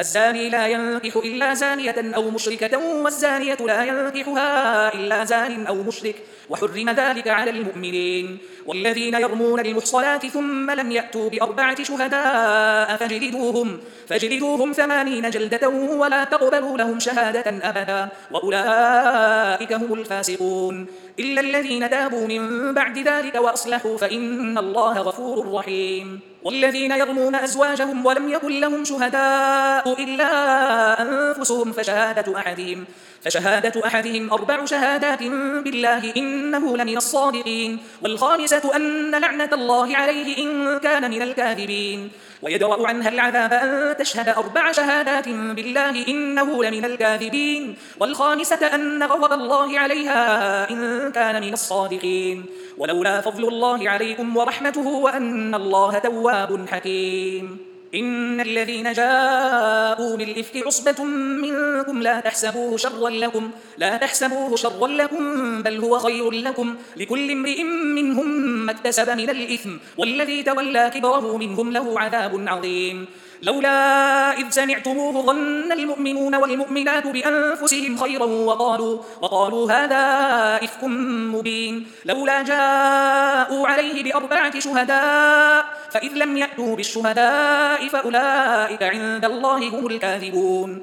الزاني لا ينكح إلا زانية أو مشركة والزانية لا ينكحها إلا زان أو مشرك وحرم ذلك على المؤمنين. والذين يرمون المحصنات ثم لم يأتوا بأربعة شهداء فجلدوهم, فجلدوهم ثمانين جلدة ولا تقبلوا لهم شهادة أبدا وأولئك هم الفاسقون. إلا الذين تابوا من بعد ذلك وأصلحوا فإن الله غفور رحيم. والذين يرمون أزواجهم ولم يكن لهم شهداء إلا أنفسهم فشهادة أحدهم فشهادة أحدهم أربع شهادات بالله إنه لمن الصادقين والخامسة أن لعنة الله عليه إن كان من الكاذبين. ويدرأ عنها العذاب أن تشهد أربع شهادات بالله إنه لمن الكاذبين والخامسة أن غضب الله عليها إن كان من الصادقين. ولولا فضل الله عليكم ورحمته وأن الله تواب حكيم. إن الذين جاءوا بالإفك عصبة منكم لا تحسبوه شرا لكم لا تحسبوه شرا لكم بل هو خير لكم. لكل امرئ منهم ما اكتسب من الإثم والذي تولى كبره منهم له عذاب عظيم. لولا إذ سمعتموه ظن المؤمنون والمؤمنات بأنفسهم خيرا وقالوا, وقالوا هذا إفك مبين. لولا جاءوا عليه بأربعة شهداء فإذ لم يأتوا بالشهداء فأولئك عند الله هم الكاذبون.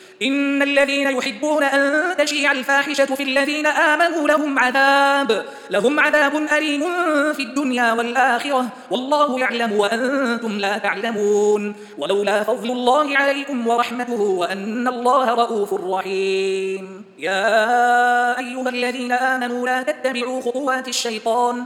إن الذين يحبون أن تشيع الفاحشة في الذين آمنوا لهم عذاب لهم عذاب أليم في الدنيا والآخرة. والله يعلم وأنتم لا تعلمون. ولولا فضل الله عليكم ورحمته وأن الله رؤوف رحيم. يا أيها الذين آمنوا لا تتبعوا خطوات الشيطان.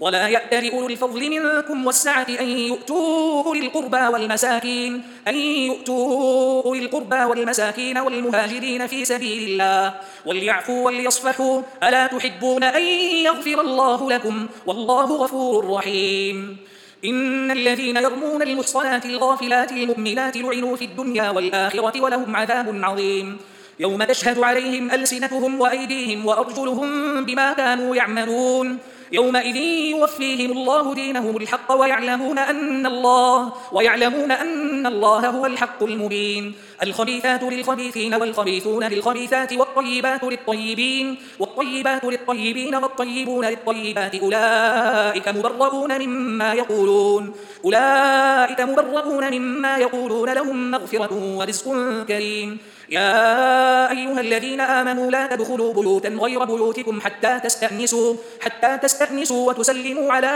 ولا يأتل أولو الفضل منكم والسعة أن يؤتوا أولي القربى والمساكين أن يؤتوا أولي القربى والمساكين والمهاجرين في سبيل الله. وليعفوا وليصفحوا ألا تحبون أن يغفر الله لكم؟ والله غفور رحيم. إن الذين يرمون المحصنات الغافلات المؤمنات لعنوا في الدنيا والآخرة ولهم عذاب عظيم. يوم تشهد عليهم ألسنتهم وأيديهم وأرجلهم بما كانوا يعملون. يومئذ يوفيهم الله دينهم الحق ويعلمون أن الله ويعلمون أن الله هو الحق المبين. الخبيثات للخبيثين والخبيثون للخبيثات والطيبات للطيبين والطيبات للطيبين والطيبون للطيبات. أولئك مبرؤون مما يقولون. أولئك مبرؤون مما يقولون. لهم مغفرة ورزق كريم. يا أيها الذين آمنوا لا تدخلوا بيوتا غير بيوتكم حتى تستأنسوا, حتى تستأنسوا وتسلموا على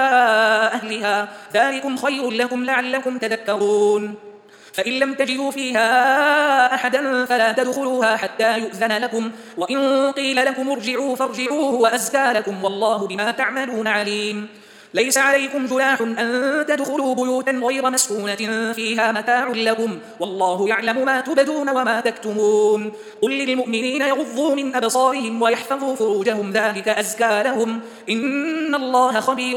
أهلها. ذلكم خير لكم لعلكم تذكرون. فإن لم تجدوا فيها أحدا فلا تدخلوها حتى يؤذن لكم وإن قيل لكم ارجعوا فارجعوه وأزكى لكم والله بما تعملون عليم. ليس عليكم جناح أن تدخلوا بيوتا غير مسكونة فيها متاع لكم والله يعلم ما تبدون وما تكتمون. قل للمؤمنين يغضوا من أبصارهم ويحفظوا فروجهم ذلك أزكى لهم. إن الله خبير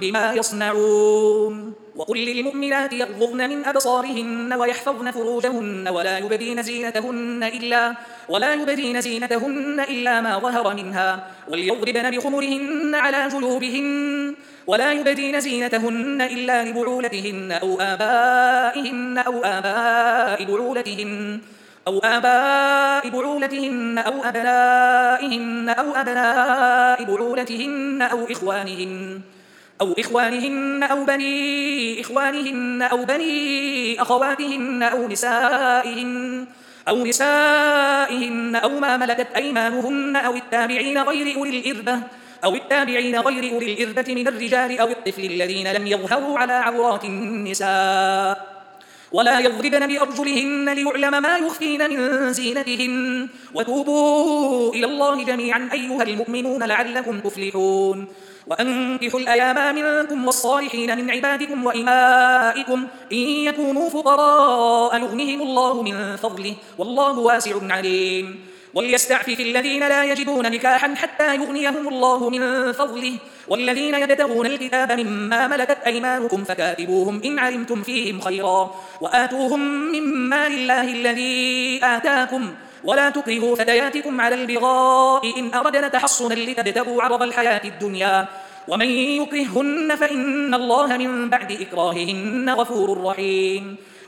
بما يصنعون. وقل للمؤمنات يغضضن من أبصارهن ويحفظن فروجهن ولا يبدين زينتهن إلا ولا يبدين زينتهن إلا ما ظهر منها. وليضربن بخمرهن على جلوبهن ولا يبدين زينتهن إلا لبعولتهن أو آبائهن أو آباء بعولتهن أو آباء بعولتهن أو أبنائهن أو أبناء بعولتهن أو إخوانهن أو إخوانهن أو بني إخوانهن أو بني أخواتهن أو نسائهن أو نسائهن أو ما ملكت أيمانهن أو التابعين غير أولي الإربة أو التابعين غير أولي الإربة من الرجال أو الطفل الذين لم يظهروا على عورات النساء. ولا يضربن بأرجلهن ليعلم ما يخفين من زينتهن. وتوبوا إلى الله جميعا أيها المؤمنون لعلكم تفلحون. وأنكحوا الأيام منكم والصالحين من عبادكم وإمائكم إن يكونوا فقراء يغنهم الله من فضله. والله واسع عليم. وليستعفف الذين لا يجدون نكاحا حتى يغنيهم الله من فضله. والذين يبتغون الكتاب مما ملكت أيمانكم فكاتبوهم إن علمتم فيهم خيرا وآتوهم مما لله الذي آتاكم. ولا تكرهوا فتياتكم على البغاء إن أردنا تحصنا لتبتغوا عرض الحياة الدنيا. ومن يكرهن فإن الله من بعد إكراههن غفور رحيم.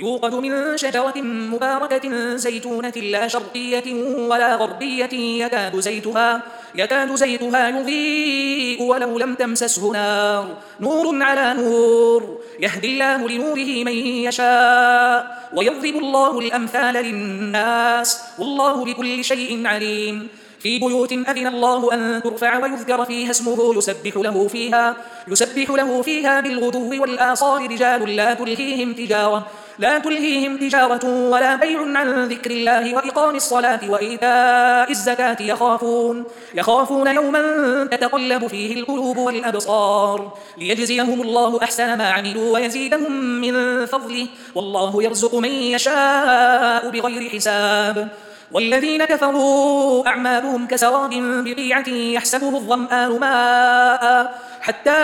يوقد من شجرة مباركة زيتونة لا شرقية ولا غربية يكاد زيتها, يكاد زيتها يضيء ولو لم تمسسه نار. نور على نور يهدي الله لنوره من يشاء ويضرب الله الأمثال للناس. والله بكل شيء عليم. في بيوت أذن الله أن ترفع ويذكر فيها اسمه يسبح له فيها يسبح له فيها بالغدو والآصال. رجال لا تلهيهم تجارة. لا تلهيهم تجارة ولا بيع عن ذكر الله وإقام الصلاة وإيتاء الزكاة يخافون يخافون يوما تتقلب فيه القلوب والأبصار. ليجزيهم الله أحسن ما عملوا ويزيدهم من فضله. والله يرزق من يشاء بغير حساب. والذين كفروا أعمالهم كسراب بقيعة يحسبه الظمآن ماء. حتى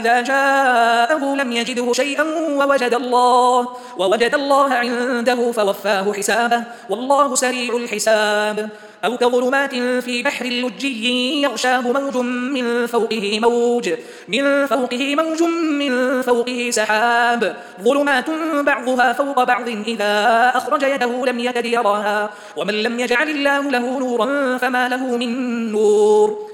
إذا جاءه لم يجده شيئا ووجد الله ووجد الله عنده فوفاه حسابه والله سريع الحساب. أو كظلمات في بحر لجي يغشاه موج من فوقه موج من فوقه موج من فوقه سحاب. ظلمات بعضها فوق بعض إذا أخرج يده لم يكد يراها. ومن لم يجعل الله له نورا فما له من نور.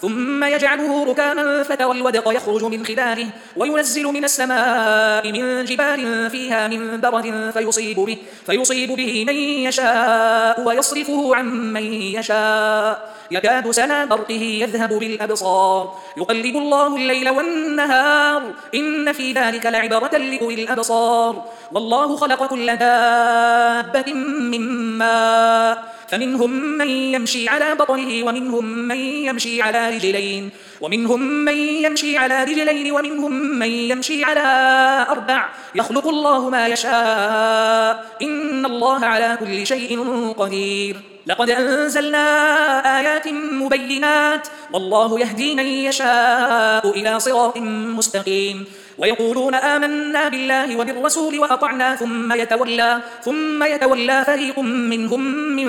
ثم يجعله ركاما فترى الودق يخرج من خلاله وينزل من السماء من جبال فيها من برد فيصيب به, فيصيب به من يشاء ويصرفه عن من يشاء. يكاد سنا برقه يذهب بالأبصار. يقلب الله الليل والنهار. إن في ذلك لعبرة لأولي الأبصار. والله خلق كل دابة من ماء. فمنهم من يمشي على بطنه ومنهم من يمشي على رجلين. ومنهم من يمشي على رجلين ومنهم من يمشي على أربع. يخلق الله ما يشاء. إن الله على كل شيء قدير. لقد أنزلنا آيات مبينات. والله يهدي من يشاء إلى صراط مستقيم. ويقولون آمنا بالله وبالرسول وأطعنا ثم يتولى. ثم يتولى فريق منهم من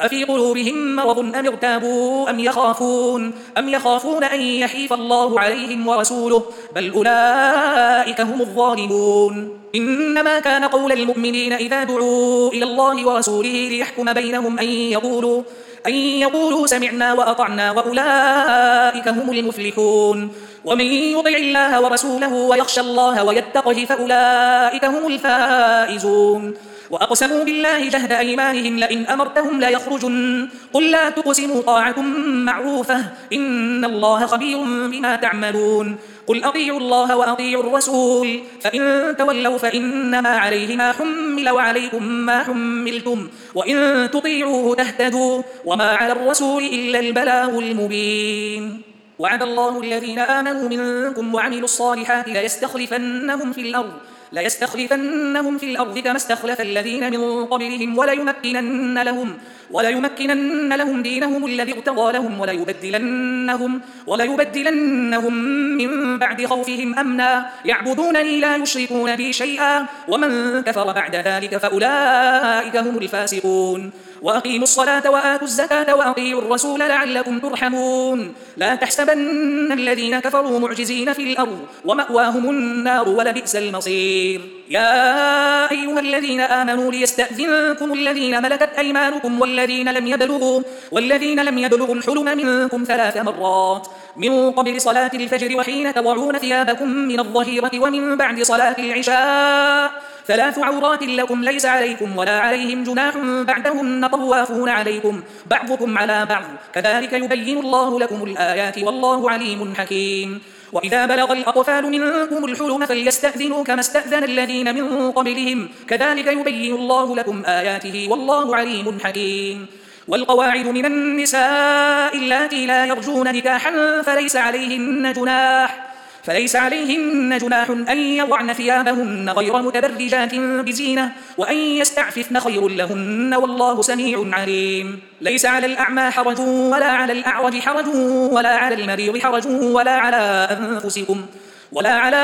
أفي قلوبهم مرض أم ارتابوا أم يخافون؟ أم يخافون أن يحيف الله عليهم ورسوله؟ بل أولئك هم الظالمون. إنما كان قول المؤمنين إذا دعوا إلى الله ورسوله ليحكم بينهم أن يقولوا أن يقولوا سمعنا وأطعنا وأولئك هم المفلحون. ومن يطع الله ورسوله ويخشى الله ويتقه فأولئك هم الفائزون. وأقسموا بالله جهد أيمانهم لئن أمرتهم لا يخرجن قل لا تقسموا طاعة معروفة. إن الله خبير بما تعملون. قل أطيعوا الله وأطيعوا الرسول. فإن تولوا فإنما عليه ما حمل وعليكم ما حملتم. وإن تطيعوه تهتدوا. وما على الرسول إلا البلاغ المبين. وعد الله الذين آمنوا منكم وعملوا الصالحات ليستخلفنهم في الأرض. ليستخلفنهم في الأرض كما استخلف الذين من قبلهم وليمكنن لهم وليمكنن لهم دينهم الذي ارتضى لهم وليبدلنهم وليبدلنهم من بعد خوفهم أمنا. يعبدونني لا يشركون بي شيئا ومن كفر بعد ذلك فأولئك هم الفاسقون. وأقيموا الصلاة وآتوا الزكاة وأطيعوا الرسول لعلكم ترحمون. لا تحسبن الذين كفروا معجزين في الأرض ومأواهم النار ولبئس المصير. يا أيها الذين آمنوا ليستأذنكم الذين ملكت أيمانكم والذين لم يبلغوا والذين لم يبلغوا الحلم منكم ثلاث مرات. من قبل صلاة الفجر وحين تضعون ثيابكم من الظهيرة ومن بعد صلاة العشاء ثلاث عورات لكم ليس عليكم ولا عليهم جناح بعدهن طوافون عليكم بعضكم على بعض. كذلك يبين الله لكم الآيات والله عليم حكيم. وإذا بلغ الأطفال منكم الحلم فليستأذنوا كما استأذن الذين من قبلهم. كذلك يبين الله لكم آياته والله عليم حكيم. والقواعد من النساء اللاتي لا يرجون نكاحا فليس عليهن جناح. فليس عليهن جناح أن يضعن ثيابهن غير متبرجات بزينة وأن يستعففن خير لهن والله سميع عليم. ليس على الأعمى حرج ولا على الأعرج حرج ولا على المريض حرج ولا على أنفسكم ولا على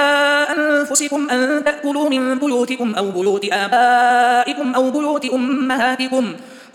أنفسكم أن تأكلوا من بيوتكم أو بيوت آبائكم أو بيوت أمهاتكم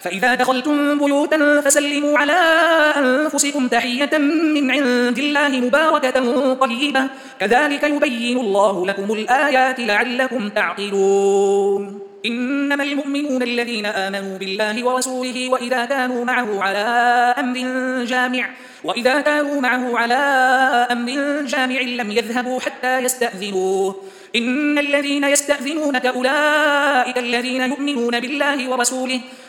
فإذا دخلتم بيوتا فسلموا على أنفسكم تحية من عند الله مباركة طيبة. كذلك يبين الله لكم الآيات لعلكم تعقلون. إنما المؤمنون الذين آمنوا بالله ورسوله وإذا كانوا معه على أمر جامع وإذا كانوا معه على أمر جامع لم يذهبوا حتى يستأذنوه. إن الذين يستأذنونك أولئك الذين يؤمنون بالله ورسوله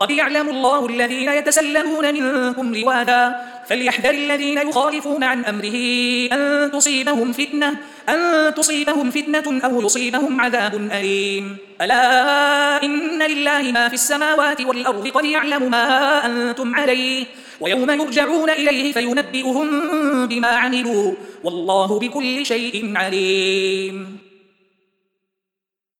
قد يعلم الله الذين يتسلمون منكم لواذا؟ فليحذر الذين يخالفون عن أمره أن تصيبهم فتنة أن تصيبهم فتنة أو يصيبهم عذاب أليم. ألا إن لله ما في السماوات والأرض قد يعلم ما أنتم عليه ويوم يرجعون إليه فينبئهم بما عملوا والله بكل شيء عليم.